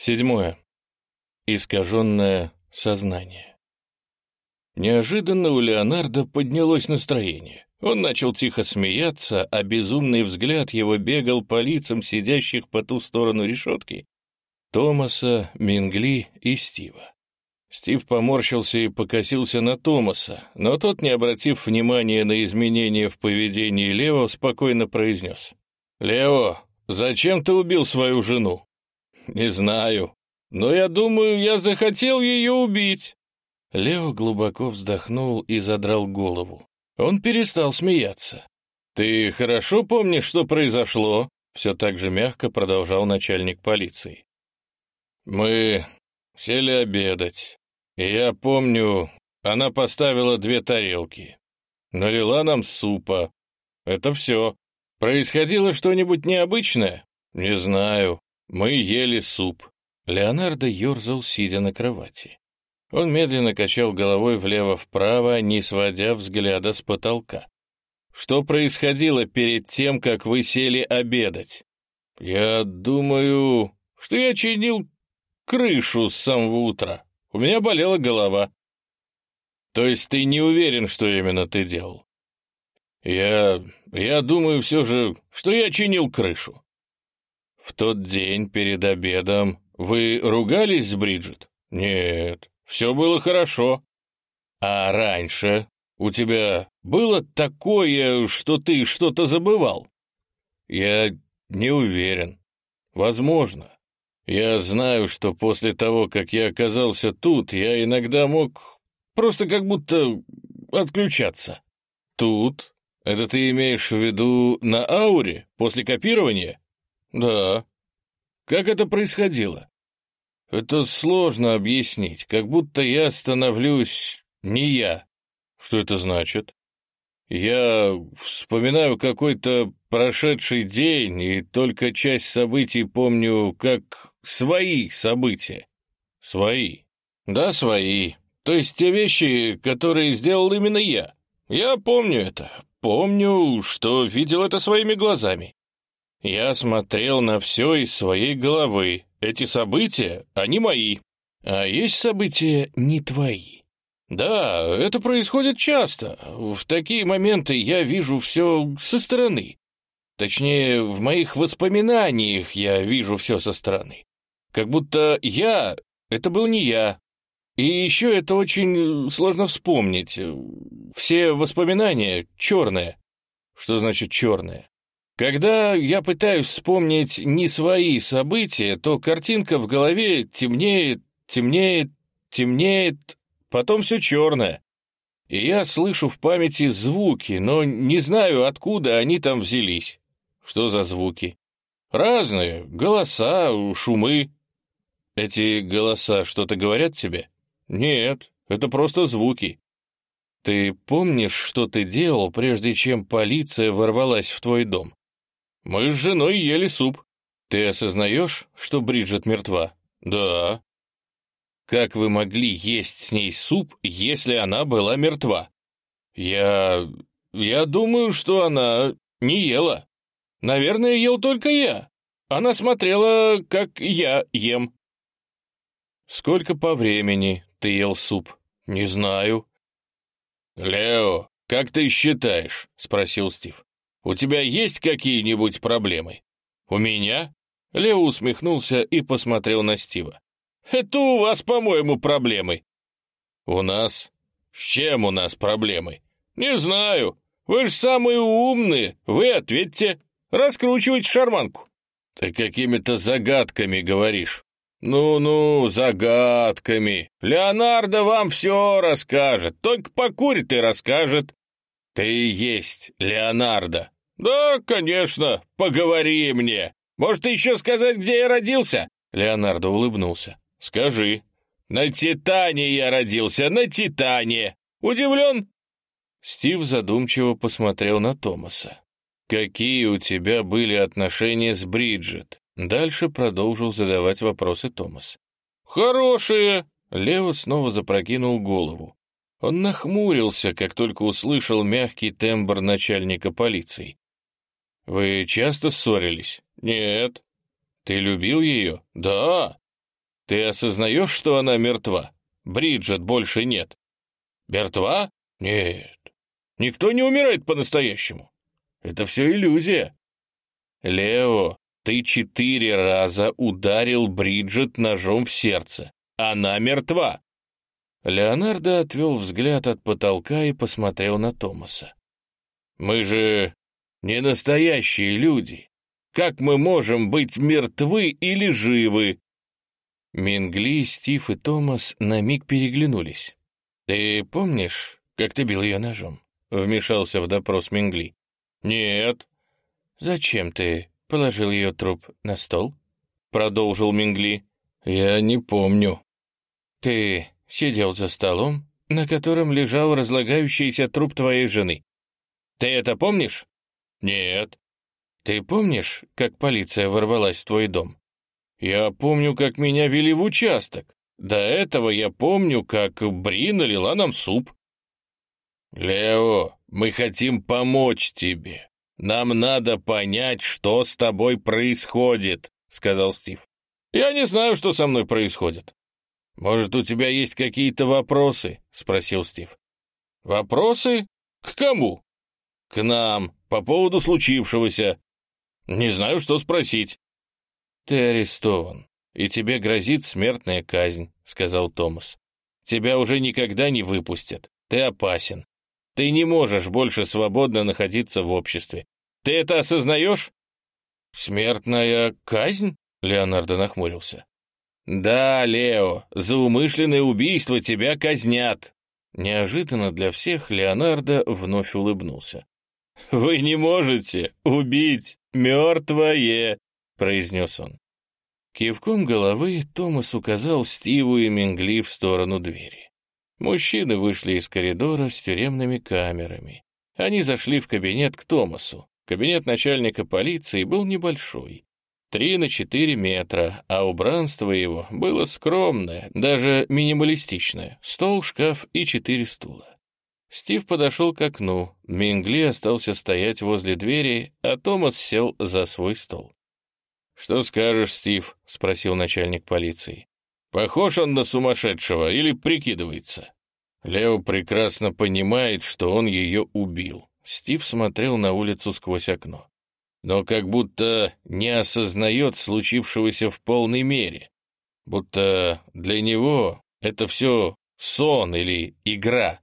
Седьмое. Искаженное сознание. Неожиданно у Леонардо поднялось настроение. Он начал тихо смеяться, а безумный взгляд его бегал по лицам сидящих по ту сторону решетки Томаса, Мингли и Стива. Стив поморщился и покосился на Томаса, но тот, не обратив внимания на изменения в поведении Лео, спокойно произнес. «Лео, зачем ты убил свою жену?» «Не знаю. Но я думаю, я захотел ее убить». Лео глубоко вздохнул и задрал голову. Он перестал смеяться. «Ты хорошо помнишь, что произошло?» Все так же мягко продолжал начальник полиции. «Мы сели обедать, и я помню, она поставила две тарелки. Налила нам супа. Это все. Происходило что-нибудь необычное? Не знаю. Мы ели суп». Леонардо ерзал, сидя на кровати. Он медленно качал головой влево-вправо, не сводя взгляда с потолка. «Что происходило перед тем, как вы сели обедать?» «Я думаю, что я чинил крышу с самого утра. У меня болела голова». «То есть ты не уверен, что именно ты делал?» «Я... я думаю все же, что я чинил крышу». «В тот день перед обедом вы ругались с Бриджит?» «Нет, все было хорошо. А раньше у тебя было такое, что ты что-то забывал? Я не уверен. Возможно. Я знаю, что после того, как я оказался тут, я иногда мог просто как будто отключаться. Тут? Это ты имеешь в виду на ауре, после копирования? Да. Как это происходило? Это сложно объяснить, как будто я становлюсь не я. Что это значит? Я вспоминаю какой-то прошедший день, и только часть событий помню как свои события. Свои. Да, свои. То есть те вещи, которые сделал именно я. Я помню это. Помню, что видел это своими глазами. Я смотрел на все из своей головы, эти события, они мои. А есть события не твои. Да, это происходит часто. В такие моменты я вижу все со стороны. Точнее, в моих воспоминаниях я вижу все со стороны. Как будто я — это был не я. И еще это очень сложно вспомнить. Все воспоминания черные. Что значит черное? Когда я пытаюсь вспомнить не свои события, то картинка в голове темнеет, темнеет, темнеет, потом все черное. И я слышу в памяти звуки, но не знаю, откуда они там взялись. Что за звуки? Разные, голоса, шумы. Эти голоса что-то говорят тебе? Нет, это просто звуки. Ты помнишь, что ты делал, прежде чем полиция ворвалась в твой дом? Мы с женой ели суп. Ты осознаешь, что Бриджит мертва? Да. Как вы могли есть с ней суп, если она была мертва? Я... я думаю, что она не ела. Наверное, ел только я. Она смотрела, как я ем. Сколько по времени ты ел суп? Не знаю. Лео, как ты считаешь? Спросил Стив. У тебя есть какие-нибудь проблемы?» «У меня?» Лео усмехнулся и посмотрел на Стива. «Это у вас, по-моему, проблемы». «У нас? С чем у нас проблемы?» «Не знаю. Вы же самые умные. Вы ответьте. Раскручивайте шарманку». «Ты какими-то загадками говоришь». «Ну-ну, загадками. Леонардо вам все расскажет. Только покурит и расскажет». «Ты и есть Леонардо». «Да, конечно, поговори мне. Может, еще сказать, где я родился?» Леонардо улыбнулся. «Скажи». «На Титане я родился, на Титане. Удивлен?» Стив задумчиво посмотрел на Томаса. «Какие у тебя были отношения с Бриджит?» Дальше продолжил задавать вопросы Томас. «Хорошие!» Лео снова запрокинул голову. Он нахмурился, как только услышал мягкий тембр начальника полиции. «Вы часто ссорились?» «Нет». «Ты любил ее?» «Да». Ты осознаешь, что она мертва? Бриджит больше нет. Мертва? Нет. Никто не умирает по-настоящему. Это все иллюзия. Лео, ты четыре раза ударил Бриджит ножом в сердце. Она мертва. Леонардо отвел взгляд от потолка и посмотрел на Томаса. «Мы же не настоящие люди. Как мы можем быть мертвы или живы?» Мингли, Стив и Томас на миг переглянулись. «Ты помнишь, как ты бил ее ножом?» — вмешался в допрос Мингли. «Нет». «Зачем ты положил ее труп на стол?» — продолжил Мингли. «Я не помню». «Ты сидел за столом, на котором лежал разлагающийся труп твоей жены. Ты это помнишь?» «Нет». «Ты помнишь, как полиция ворвалась в твой дом?» «Я помню, как меня вели в участок. До этого я помню, как Бри налила нам суп». «Лео, мы хотим помочь тебе. «Нам надо понять, что с тобой происходит», — сказал Стив. «Я не знаю, что со мной происходит». «Может, у тебя есть какие-то вопросы?» — спросил Стив. «Вопросы? К кому?» «К нам, по поводу случившегося. Не знаю, что спросить». «Ты арестован, и тебе грозит смертная казнь», — сказал Томас. «Тебя уже никогда не выпустят. Ты опасен. Ты не можешь больше свободно находиться в обществе. Ты это осознаешь?» «Смертная казнь?» — Леонардо нахмурился. «Да, Лео, за умышленное убийство тебя казнят!» Неожиданно для всех Леонардо вновь улыбнулся. «Вы не можете убить мертвое!» — произнес он. Кивком головы Томас указал Стиву и Мингли в сторону двери. Мужчины вышли из коридора с тюремными камерами. Они зашли в кабинет к Томасу. Кабинет начальника полиции был небольшой. Три на четыре метра, а убранство его было скромное, даже минималистичное. Стол, шкаф и четыре стула. Стив подошел к окну, Мингли остался стоять возле двери, а Томас сел за свой стол. «Что скажешь, Стив?» — спросил начальник полиции. Похож он на сумасшедшего или прикидывается? Лео прекрасно понимает, что он ее убил. Стив смотрел на улицу сквозь окно. Но как будто не осознает случившегося в полной мере. Будто для него это все сон или игра.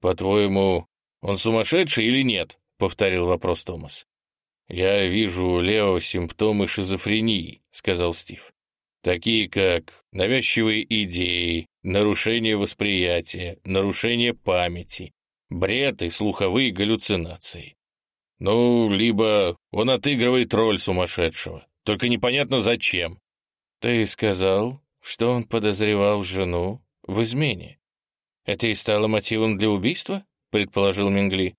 «По-твоему, он сумасшедший или нет?» — повторил вопрос Томас. «Я вижу у Лео симптомы шизофрении», — сказал Стив такие как навязчивые идеи, нарушение восприятия, нарушение памяти, бред и слуховые галлюцинации. Ну, либо он отыгрывает роль сумасшедшего, только непонятно зачем. Ты сказал, что он подозревал жену в измене. Это и стало мотивом для убийства, предположил Мингли.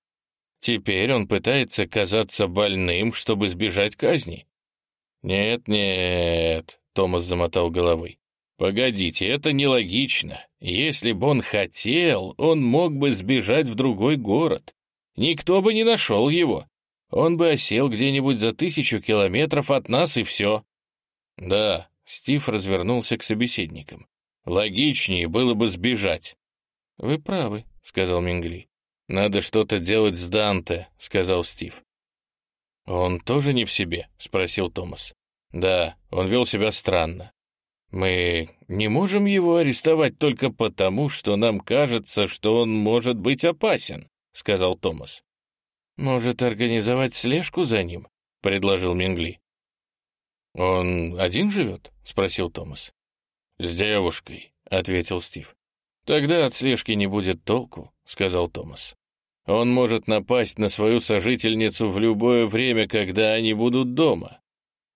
Теперь он пытается казаться больным, чтобы сбежать казни. Нет-нет, Томас замотал головой. «Погодите, это нелогично. Если бы он хотел, он мог бы сбежать в другой город. Никто бы не нашел его. Он бы осел где-нибудь за тысячу километров от нас, и все». «Да», — Стив развернулся к собеседникам. «Логичнее было бы сбежать». «Вы правы», — сказал Мингли. «Надо что-то делать с Данте», — сказал Стив. «Он тоже не в себе?» — спросил Томас. Да, он вел себя странно. Мы не можем его арестовать только потому, что нам кажется, что он может быть опасен, сказал Томас. Может, организовать слежку за ним? предложил Мингли. Он один живет? спросил Томас. С девушкой, ответил Стив. Тогда от слежки не будет толку, сказал Томас. Он может напасть на свою сожительницу в любое время, когда они будут дома.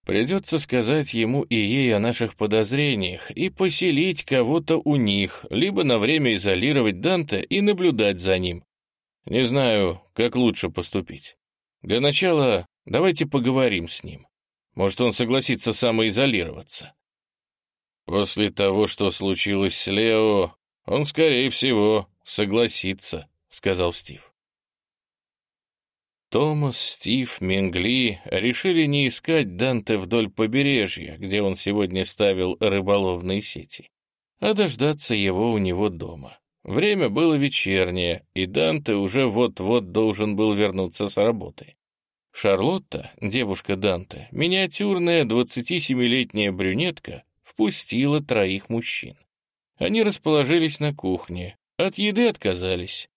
Придется сказать ему и ей о наших подозрениях и поселить кого-то у них, либо на время изолировать Данте и наблюдать за ним. Не знаю, как лучше поступить. Для начала давайте поговорим с ним. Может, он согласится самоизолироваться. После того, что случилось с Лео, он, скорее всего, согласится, — сказал Стив. Томас, Стив, Мингли решили не искать Данте вдоль побережья, где он сегодня ставил рыболовные сети, а дождаться его у него дома. Время было вечернее, и Данте уже вот-вот должен был вернуться с работы. Шарлотта, девушка Данте, миниатюрная 27-летняя брюнетка, впустила троих мужчин. Они расположились на кухне, от еды отказались.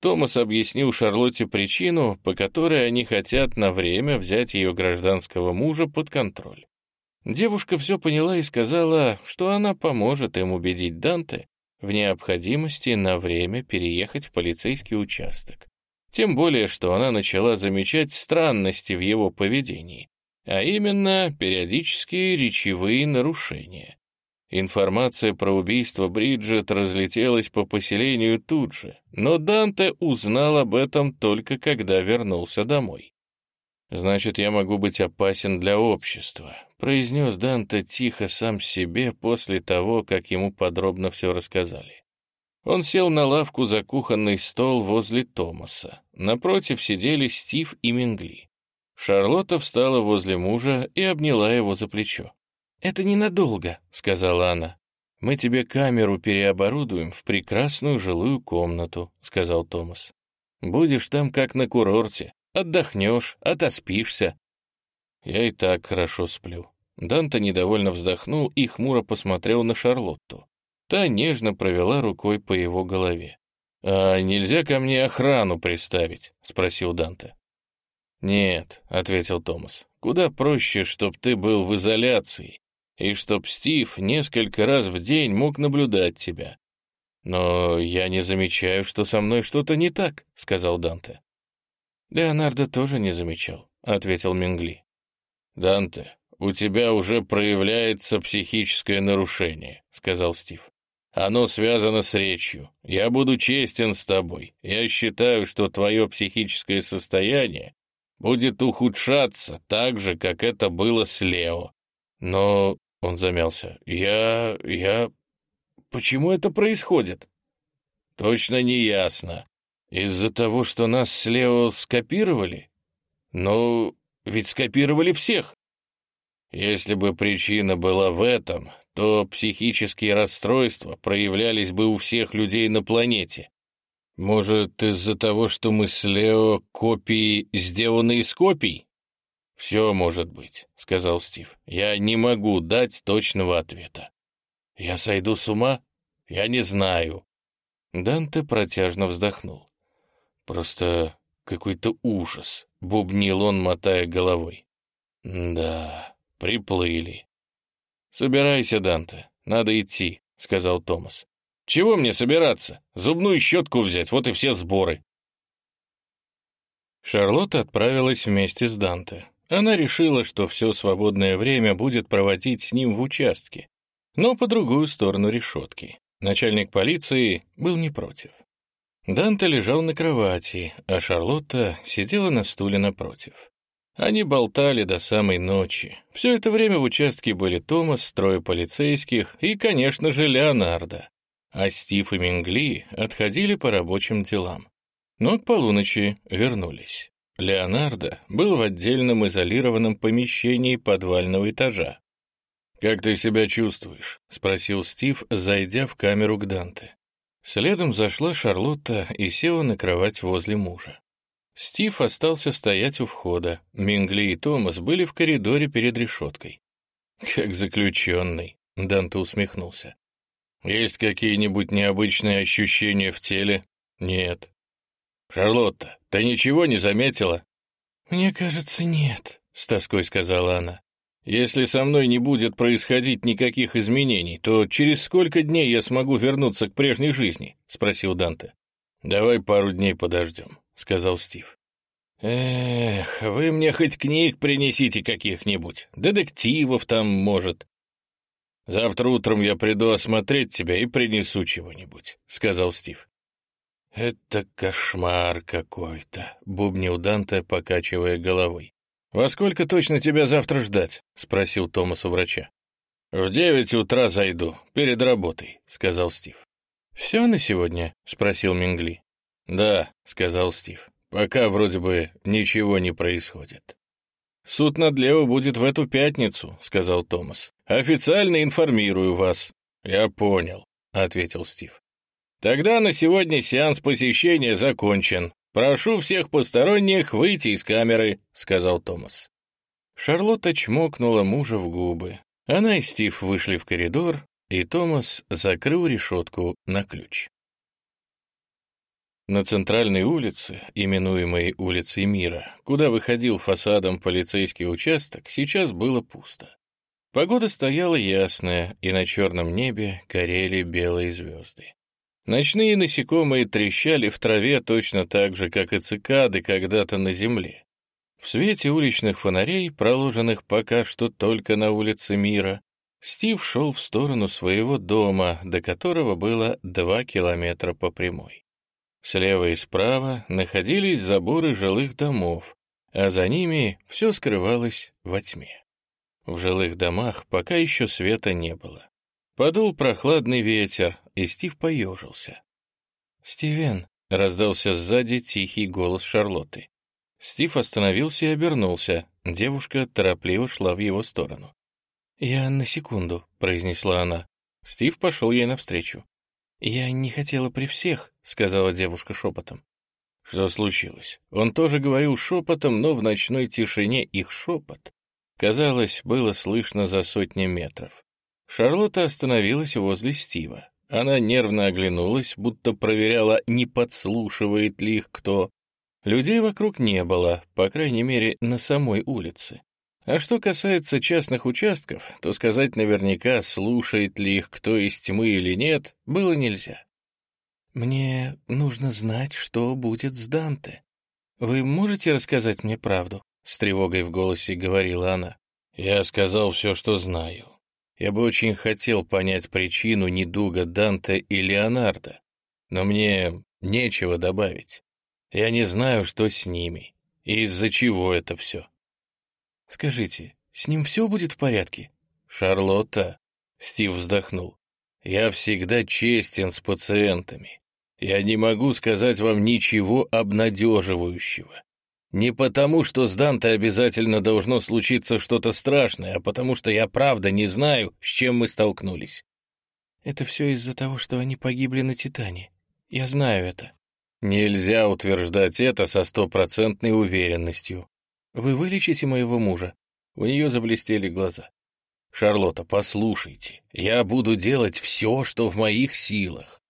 Томас объяснил Шарлотте причину, по которой они хотят на время взять ее гражданского мужа под контроль. Девушка все поняла и сказала, что она поможет им убедить Данте в необходимости на время переехать в полицейский участок. Тем более, что она начала замечать странности в его поведении, а именно периодические речевые нарушения. Информация про убийство Бриджит разлетелась по поселению тут же, но Данте узнал об этом только когда вернулся домой. «Значит, я могу быть опасен для общества», — произнес Данте тихо сам себе после того, как ему подробно все рассказали. Он сел на лавку за кухонный стол возле Томаса. Напротив сидели Стив и Мингли. Шарлотта встала возле мужа и обняла его за плечо. «Это ненадолго», — сказала она. «Мы тебе камеру переоборудуем в прекрасную жилую комнату», — сказал Томас. «Будешь там как на курорте. Отдохнешь, отоспишься». «Я и так хорошо сплю». Данта недовольно вздохнул и хмуро посмотрел на Шарлотту. Та нежно провела рукой по его голове. «А нельзя ко мне охрану приставить?» — спросил Данте. «Нет», — ответил Томас, — «куда проще, чтоб ты был в изоляции, и чтоб Стив несколько раз в день мог наблюдать тебя». «Но я не замечаю, что со мной что-то не так», — сказал Данте. «Леонардо тоже не замечал», — ответил Мингли. «Данте, у тебя уже проявляется психическое нарушение», — сказал Стив. Оно связано с речью. Я буду честен с тобой. Я считаю, что твое психическое состояние будет ухудшаться так же, как это было с Лео. Но, — он замялся, — я... я... Почему это происходит? Точно не ясно. Из-за того, что нас с Лео скопировали? Ну, ведь скопировали всех. Если бы причина была в этом, то психические расстройства проявлялись бы у всех людей на планете. Может, из-за того, что мы с Лео копии сделаны из копий? «Все может быть», — сказал Стив. «Я не могу дать точного ответа». «Я сойду с ума? Я не знаю». Данте протяжно вздохнул. «Просто какой-то ужас», — бубнил он, мотая головой. «Да, приплыли. «Собирайся, Данте, надо идти», — сказал Томас. «Чего мне собираться? Зубную щетку взять, вот и все сборы». Шарлотта отправилась вместе с Данте. Она решила, что все свободное время будет проводить с ним в участке, но по другую сторону решетки. Начальник полиции был не против. Данте лежал на кровати, а Шарлотта сидела на стуле напротив. Они болтали до самой ночи. Все это время в участке были Томас, трое полицейских и, конечно же, Леонардо. А Стив и Мингли отходили по рабочим делам. Но к полуночи вернулись. Леонардо был в отдельном изолированном помещении подвального этажа. «Как ты себя чувствуешь?» — спросил Стив, зайдя в камеру к Данте. Следом зашла Шарлотта и села на кровать возле мужа. Стив остался стоять у входа. Мингли и Томас были в коридоре перед решеткой. «Как заключенный», — Данте усмехнулся. «Есть какие-нибудь необычные ощущения в теле?» «Нет». «Шарлотта, ты ничего не заметила?» «Мне кажется, нет», — с тоской сказала она. «Если со мной не будет происходить никаких изменений, то через сколько дней я смогу вернуться к прежней жизни?» — спросил Данте. «Давай пару дней подождем. — сказал Стив. «Эх, вы мне хоть книг принесите каких-нибудь, детективов там, может». «Завтра утром я приду осмотреть тебя и принесу чего-нибудь», — сказал Стив. «Это кошмар какой-то», — бубнил Данте, покачивая головой. «Во сколько точно тебя завтра ждать?» — спросил Томас у врача. «В девять утра зайду, перед работой», — сказал Стив. «Все на сегодня?» — спросил Мингли. «Да», — сказал Стив. Пока вроде бы ничего не происходит. «Суд над Лео будет в эту пятницу», — сказал Томас. «Официально информирую вас». «Я понял», — ответил Стив. «Тогда на сегодня сеанс посещения закончен. Прошу всех посторонних выйти из камеры», — сказал Томас. Шарлотта чмокнула мужа в губы. Она и Стив вышли в коридор, и Томас закрыл решетку на ключ. На центральной улице, именуемой улицей Мира, куда выходил фасадом полицейский участок, сейчас было пусто. Погода стояла ясная, и на черном небе горели белые звезды. Ночные насекомые трещали в траве точно так же, как и цикады когда-то на земле. В свете уличных фонарей, проложенных пока что только на улице Мира, Стив шел в сторону своего дома, до которого было два километра по прямой. Слева и справа находились заборы жилых домов, а за ними все скрывалось во тьме. В жилых домах пока еще света не было. Подул прохладный ветер, и Стив поежился. «Стивен!» — раздался сзади тихий голос Шарлотты. Стив остановился и обернулся. Девушка торопливо шла в его сторону. «Я на секунду», — произнесла она. Стив пошел ей навстречу. «Я не хотела при всех», — сказала девушка шепотом. Что случилось? Он тоже говорил шепотом, но в ночной тишине их шепот, казалось, было слышно за сотни метров. Шарлотта остановилась возле Стива. Она нервно оглянулась, будто проверяла, не подслушивает ли их кто. Людей вокруг не было, по крайней мере, на самой улице. А что касается частных участков, то сказать наверняка, слушает ли их кто из тьмы или нет, было нельзя. «Мне нужно знать, что будет с Данте. Вы можете рассказать мне правду?» — с тревогой в голосе говорила она. «Я сказал все, что знаю. Я бы очень хотел понять причину недуга Данте и Леонардо, но мне нечего добавить. Я не знаю, что с ними и из-за чего это все». «Скажите, с ним все будет в порядке?» «Шарлотта», — Стив вздохнул, — «я всегда честен с пациентами. Я не могу сказать вам ничего обнадеживающего. Не потому, что с Данте обязательно должно случиться что-то страшное, а потому что я правда не знаю, с чем мы столкнулись». «Это все из-за того, что они погибли на Титане. Я знаю это». «Нельзя утверждать это со стопроцентной уверенностью. Вы вылечите моего мужа?» У нее заблестели глаза. «Шарлотта, послушайте, я буду делать все, что в моих силах».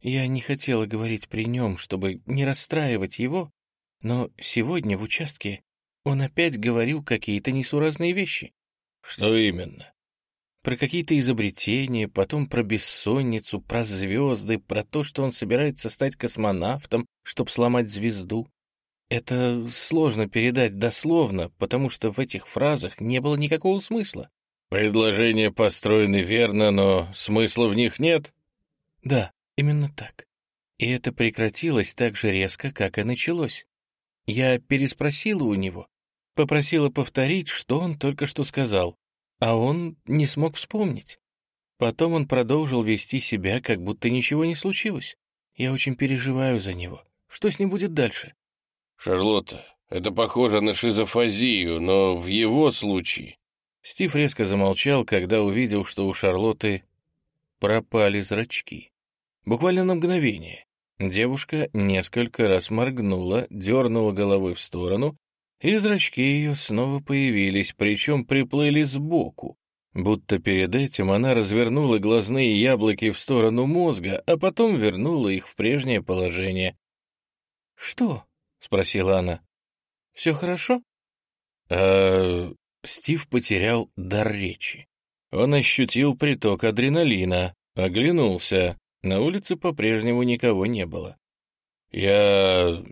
Я не хотела говорить при нем, чтобы не расстраивать его, но сегодня в участке он опять говорил какие-то несуразные вещи. «Что именно?» Про какие-то изобретения, потом про бессонницу, про звезды, про то, что он собирается стать космонавтом, чтобы сломать звезду. Это сложно передать дословно, потому что в этих фразах не было никакого смысла. Предложения построены верно, но смысла в них нет? Да, именно так. И это прекратилось так же резко, как и началось. Я переспросила у него, попросила повторить, что он только что сказал, а он не смог вспомнить. Потом он продолжил вести себя, как будто ничего не случилось. Я очень переживаю за него. Что с ним будет дальше? «Шарлотта, это похоже на шизофазию, но в его случае...» Стив резко замолчал, когда увидел, что у Шарлотты пропали зрачки. Буквально на мгновение. Девушка несколько раз моргнула, дернула головой в сторону, и зрачки ее снова появились, причем приплыли сбоку, будто перед этим она развернула глазные яблоки в сторону мозга, а потом вернула их в прежнее положение. «Что?» — спросила она. «Все хорошо?» «А...» Стив потерял дар речи. Он ощутил приток адреналина, оглянулся. На улице по-прежнему никого не было. «Я...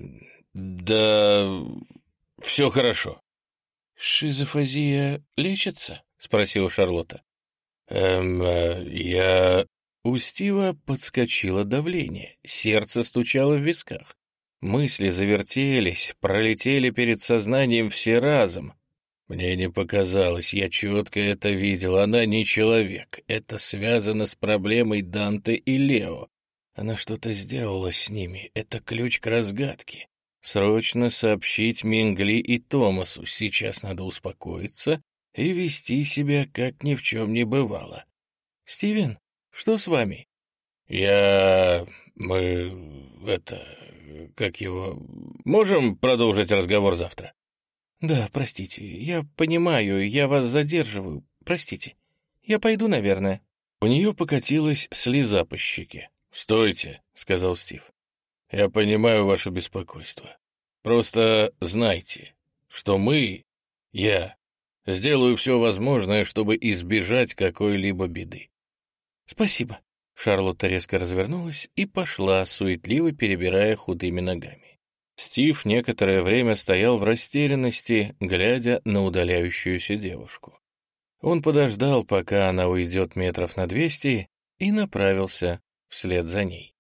да... все хорошо». «Шизофазия лечится?» — спросила Шарлотта. «Эм, э, я...» У Стива подскочило давление, сердце стучало в висках. Мысли завертелись, пролетели перед сознанием все разом. Мне не показалось, я четко это видел. Она не человек. Это связано с проблемой Данте и Лео. Она что-то сделала с ними. Это ключ к разгадке. Срочно сообщить Мингли и Томасу. Сейчас надо успокоиться и вести себя, как ни в чем не бывало. «Стивен, что с вами?» «Я... мы... это... как его... можем продолжить разговор завтра?» «Да, простите, я понимаю, я вас задерживаю, простите. Я пойду, наверное». У нее покатилась слеза по щеке. «Стойте», — сказал Стив. «Я понимаю ваше беспокойство. Просто знайте, что мы, я, сделаю все возможное, чтобы избежать какой-либо беды». «Спасибо». Шарлотта резко развернулась и пошла, суетливо перебирая худыми ногами. Стив некоторое время стоял в растерянности, глядя на удаляющуюся девушку. Он подождал, пока она уйдет метров на двести, и направился вслед за ней.